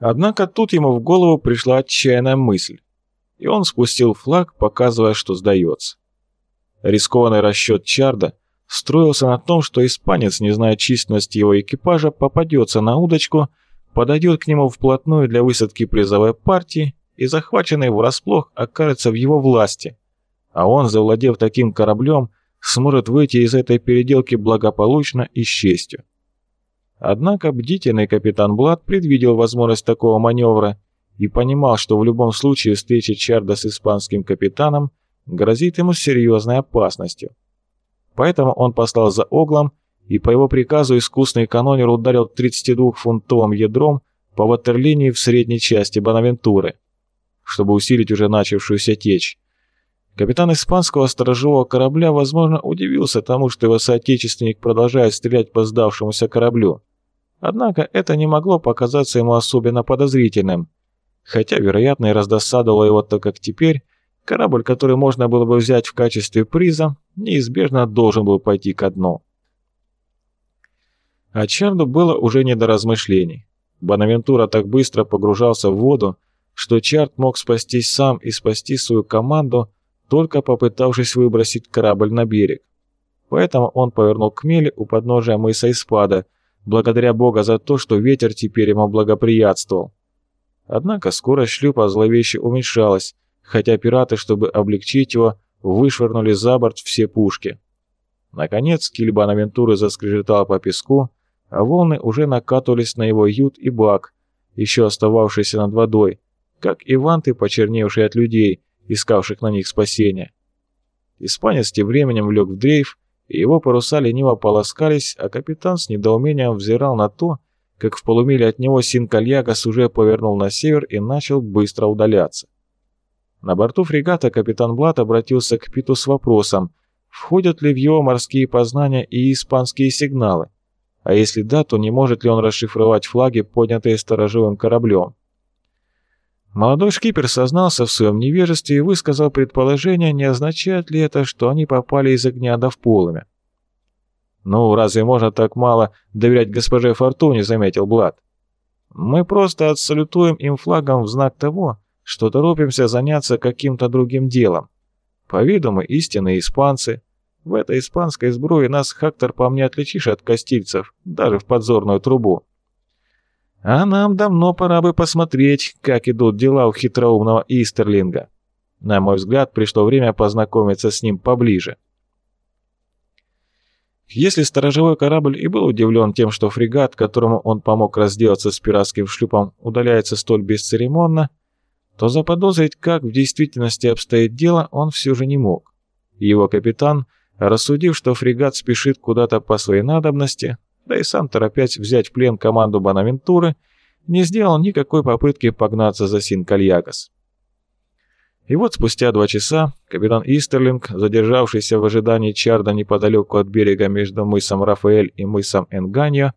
Однако тут ему в голову пришла отчаянная мысль, и он спустил флаг, показывая, что сдается. Рискованный расчет Чарда строился на том, что испанец, не зная численности его экипажа, попадется на удочку, подойдет к нему вплотную для высадки призовой партии и захваченный врасплох окажется в его власти, а он, завладев таким кораблем, сможет выйти из этой переделки благополучно и с честью. Однако бдительный капитан Блад предвидел возможность такого маневра и понимал, что в любом случае встреча Чарда с испанским капитаном грозит ему серьезной опасностью. Поэтому он послал за Оглом, и по его приказу искусный канонер ударил 32-фунтовым ядром по ватерлинии в средней части Бонавентуры, чтобы усилить уже начавшуюся течь. Капитан испанского сторожевого корабля, возможно, удивился тому, что его соотечественник продолжает стрелять по сдавшемуся кораблю. Однако это не могло показаться ему особенно подозрительным, хотя, вероятно, и раздосадовало его то, как теперь корабль, который можно было бы взять в качестве приза, неизбежно должен был пойти ко дну. А Чарду было уже не до размышлений. Бонавентура так быстро погружался в воду, что Чард мог спастись сам и спасти свою команду, только попытавшись выбросить корабль на берег. Поэтому он повернул к мели у подножия мыса Испада, благодаря Бога за то, что ветер теперь ему благоприятствовал. Однако скорость шлюпа зловеще уменьшалась, хотя пираты, чтобы облегчить его, вышвырнули за борт все пушки. Наконец киль Бонавентуры заскрежетал по песку, а волны уже накатывались на его ют и бак, еще остававшийся над водой, как и ванты, почерневшие от людей, искавших на них спасения. Испанец тем временем влек в дрейф, его паруса лениво полоскались, а капитан с недоумением взирал на то, как в полумиле от него Синкальягас уже повернул на север и начал быстро удаляться. На борту фрегата капитан Блат обратился к Питу с вопросом, входят ли в его морские познания и испанские сигналы, а если да, то не может ли он расшифровать флаги, поднятые сторожевым кораблем. Молодой шкипер сознался в своем невежестве и высказал предположение, не означает ли это, что они попали из огня до в полымя. «Ну, разве можно так мало доверять госпоже Фортуне?» — заметил Блад. «Мы просто отсалютуем им флагом в знак того, что торопимся заняться каким-то другим делом. По виду мы истинные испанцы. В этой испанской сбруе нас, Хактор, по мне отличишь от костильцев, даже в подзорную трубу. А нам давно пора бы посмотреть, как идут дела у хитроумного Истерлинга. На мой взгляд, пришло время познакомиться с ним поближе. Если сторожевой корабль и был удивлен тем, что фрегат, которому он помог разделаться с пиратским шлюпом, удаляется столь бесцеремонно, то заподозрить, как в действительности обстоит дело, он все же не мог. Его капитан, рассудив, что фрегат спешит куда-то по своей надобности, да и сам торопясь взять в плен команду Бонавентуры, не сделал никакой попытки погнаться за Синкальягас. И вот спустя два часа капитан Истерлинг, задержавшийся в ожидании Чарда неподалеку от берега между мысом Рафаэль и мысом Энганьо,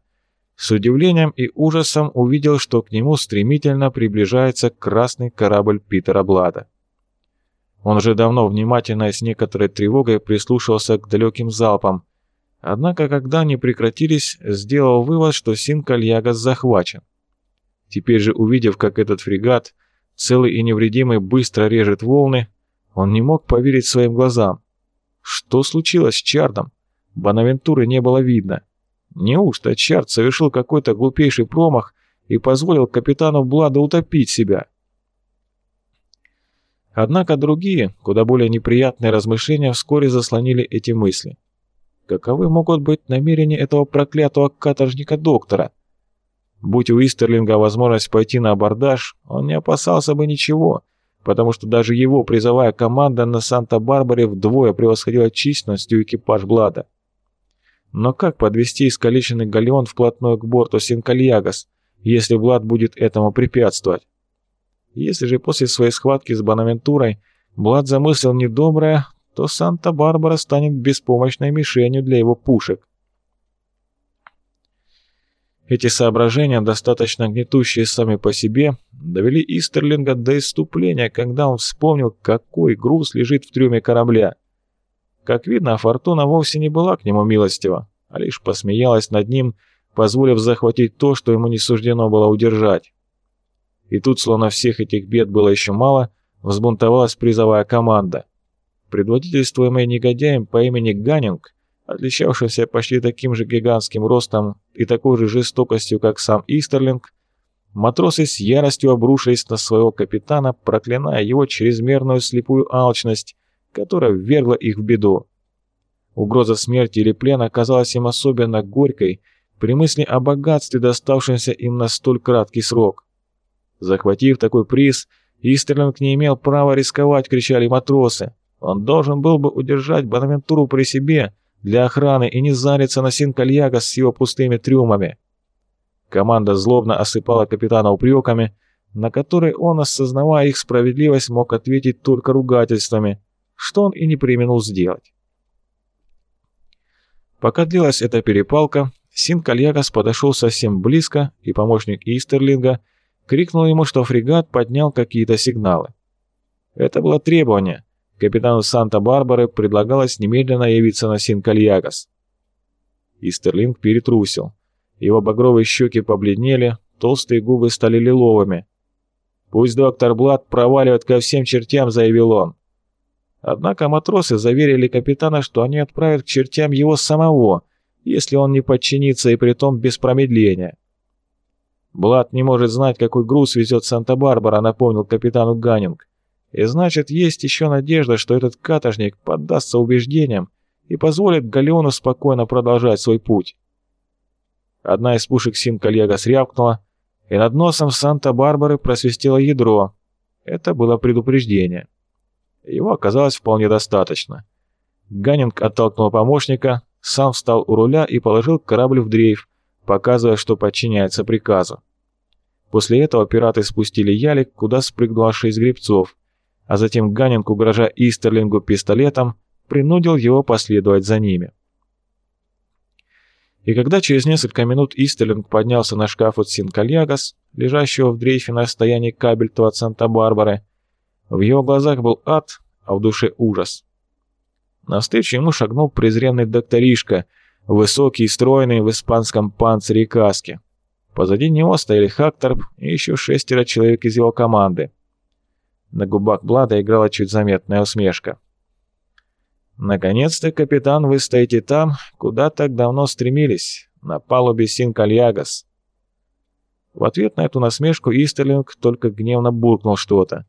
с удивлением и ужасом увидел, что к нему стремительно приближается красный корабль Питера Блада. Он уже давно внимательно и с некоторой тревогой прислушивался к далеким залпам, Однако, когда они прекратились, сделал вывод, что Синкальягас захвачен. Теперь же, увидев, как этот фрегат, целый и невредимый, быстро режет волны, он не мог поверить своим глазам. Что случилось с Чардом? Бонавентуры не было видно. Неужто Чард совершил какой-то глупейший промах и позволил капитану Блада утопить себя? Однако другие, куда более неприятные размышления вскоре заслонили эти мысли. Каковы могут быть намерения этого проклятого каторжника-доктора? Будь у Истерлинга возможность пойти на абордаж, он не опасался бы ничего, потому что даже его призовая команда на Санта-Барбаре вдвое превосходила численностью экипаж Блада. Но как подвести искалеченный галеон вплотную к борту Синкальягас, если Блад будет этому препятствовать? Если же после своей схватки с Бонавентурой Блад замыслил недоброе, то Санта-Барбара станет беспомощной мишенью для его пушек. Эти соображения, достаточно гнетущие сами по себе, довели Истерлинга до иступления, когда он вспомнил, какой груз лежит в трюме корабля. Как видно, Фортуна вовсе не была к нему милостива, а лишь посмеялась над ним, позволив захватить то, что ему не суждено было удержать. И тут, словно всех этих бед было еще мало, взбунтовалась призовая команда. Предводительствуемый негодяем по имени Ганнинг, отличавшийся почти таким же гигантским ростом и такой же жестокостью, как сам Истерлинг, матросы с яростью обрушились на своего капитана, проклиная его чрезмерную слепую алчность, которая ввергла их в беду. Угроза смерти или плена оказалась им особенно горькой при мысли о богатстве, доставшемся им на столь краткий срок. Захватив такой приз, Истерлинг не имел права рисковать, кричали матросы. Он должен был бы удержать Бонавентуру при себе для охраны и не зариться на Синкальягас с его пустыми трюмами. Команда злобно осыпала капитана упреками, на которые он, осознавая их справедливость, мог ответить только ругательствами, что он и не применил сделать. Пока длилась эта перепалка, Синкальягас подошел совсем близко, и помощник Истерлинга – крикнул ему, что фрегат поднял какие-то сигналы. Это было требование. Капитану Санта-Барбары предлагалось немедленно явиться на Синкальягас. Истерлинг перетрусил. Его багровые щеки побледнели, толстые губы стали лиловыми. «Пусть доктор Блад проваливает ко всем чертям», — заявил он. Однако матросы заверили капитана, что они отправят к чертям его самого, если он не подчинится и притом без промедления. «Блад не может знать, какой груз везет Санта-Барбара», — напомнил капитану Ганнинг. «И значит, есть еще надежда, что этот каторжник поддастся убеждениям и позволит Галеону спокойно продолжать свой путь». Одна из пушек Син-Кальяга срявкнула, и над носом Санта-Барбары просвистело ядро. Это было предупреждение. Его оказалось вполне достаточно. Ганнинг оттолкнул помощника, сам встал у руля и положил корабль в дрейф, показывая, что подчиняется приказу. После этого пираты спустили ялик, куда спрыгнуло шесть гребцов, а затем Ганнинг, угрожая Истерлингу пистолетом, принудил его последовать за ними. И когда через несколько минут Истерлинг поднялся на шкафут Синко Льягас, лежащего в дрейфе на расстоянии кабельтова от Санта-Барбары, в его глазах был ад, а в душе ужас. Навстречу ему шагнул презренный докторишка – Высокий и стройный в испанском панцире и каске. Позади него стояли Хакторп и еще шестеро человек из его команды. На губах Блада играла чуть заметная усмешка. «Наконец-то, капитан, вы стоите там, куда так давно стремились, на палубе Синкальягас». В ответ на эту насмешку Истерлинг только гневно буркнул что-то.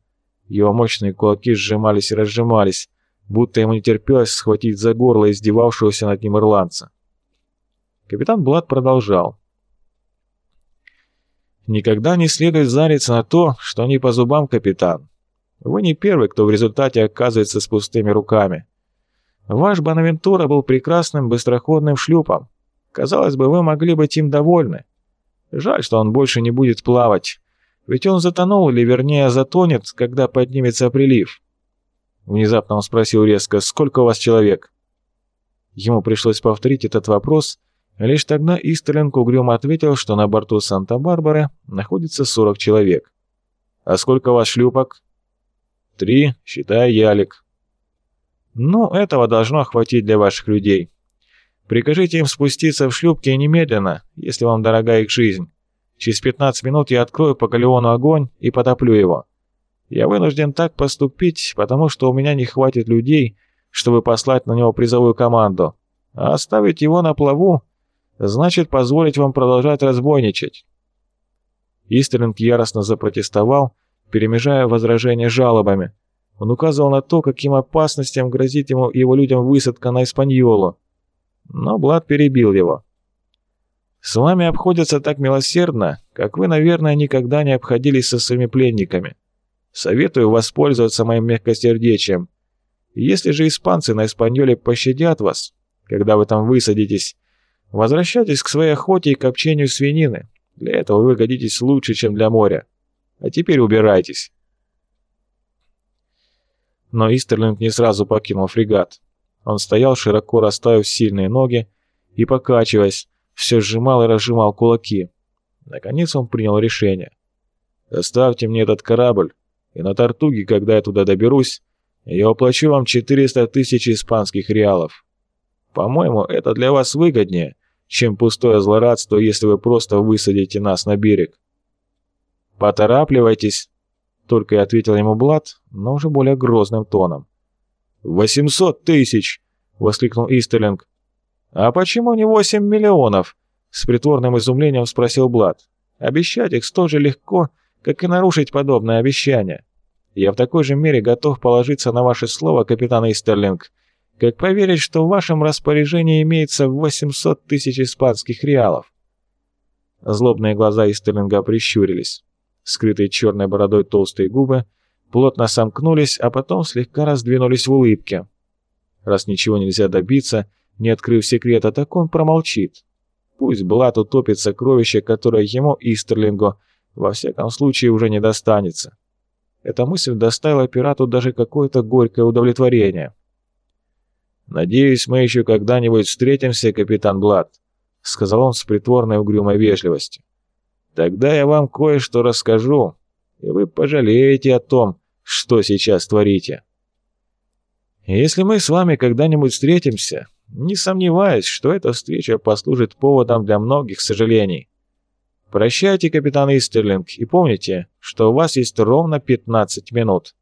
Его мощные кулаки сжимались и разжимались, будто ему не терпелось схватить за горло издевавшегося над ним ирландца. Капитан Блад продолжал. «Никогда не следует зариться на то, что не по зубам, капитан. Вы не первый, кто в результате оказывается с пустыми руками. Ваш Бонавентура был прекрасным быстроходным шлюпом. Казалось бы, вы могли быть им довольны. Жаль, что он больше не будет плавать. Ведь он затонул, или вернее затонет, когда поднимется прилив». Внезапно он спросил резко, «Сколько у вас человек?» Ему пришлось повторить этот вопрос, Лишь тогда Истерленко угрюмо ответил, что на борту Санта-Барбары находится 40 человек. «А сколько у вас шлюпок?» «Три, считая ялик». «Ну, этого должно хватить для ваших людей. Прикажите им спуститься в шлюпки немедленно, если вам дорога их жизнь. Через 15 минут я открою по галеону огонь и потоплю его. Я вынужден так поступить, потому что у меня не хватит людей, чтобы послать на него призовую команду. А оставить его на плаву значит позволить вам продолжать разбойничать». Истерлинг яростно запротестовал, перемежая возражения жалобами. Он указывал на то, каким опасностям грозит ему и его людям высадка на Испаньолу. Но Блад перебил его. «С вами обходятся так милосердно, как вы, наверное, никогда не обходились со своими пленниками. Советую воспользоваться моим мягкосердечием. Если же испанцы на Испаньоле пощадят вас, когда вы там высадитесь, Возвращайтесь к своей охоте и копчению свинины. Для этого вы годитесь лучше, чем для моря. А теперь убирайтесь. Но Истерлинг не сразу покинул фрегат. Он стоял, широко расставив сильные ноги и, покачиваясь, все сжимал и разжимал кулаки. Наконец он принял решение. «Оставьте мне этот корабль, и на Тартуге, когда я туда доберусь, я уплачу вам 400 тысяч испанских реалов. По-моему, это для вас выгоднее, чем пустое злорадство, если вы просто высадите нас на берег. «Поторапливайтесь», — только и ответил ему Блад, но уже более грозным тоном. «Восемьсот тысяч!» — воскликнул Истерлинг. «А почему не восемь миллионов?» — с притворным изумлением спросил Блад. «Обещать их столь же легко, как и нарушить подобное обещание. Я в такой же мере готов положиться на ваше слово, капитан Истерлинг, как поверить, что в вашем распоряжении имеется 800 тысяч испанских реалов». Злобные глаза Истерлинга прищурились. Скрытые черной бородой толстые губы плотно сомкнулись, а потом слегка раздвинулись в улыбке. Раз ничего нельзя добиться, не открыв секрета, так он промолчит. Пусть Блат утопит сокровище, которое ему, Истерлингу, во всяком случае уже не достанется. Эта мысль доставила пирату даже какое-то горькое удовлетворение. «Надеюсь, мы еще когда-нибудь встретимся, капитан Блад», — сказал он с притворной угрюмой вежливостью. «Тогда я вам кое-что расскажу, и вы пожалеете о том, что сейчас творите. Если мы с вами когда-нибудь встретимся, не сомневаюсь, что эта встреча послужит поводом для многих сожалений. Прощайте, капитан Истерлинг, и помните, что у вас есть ровно 15 минут.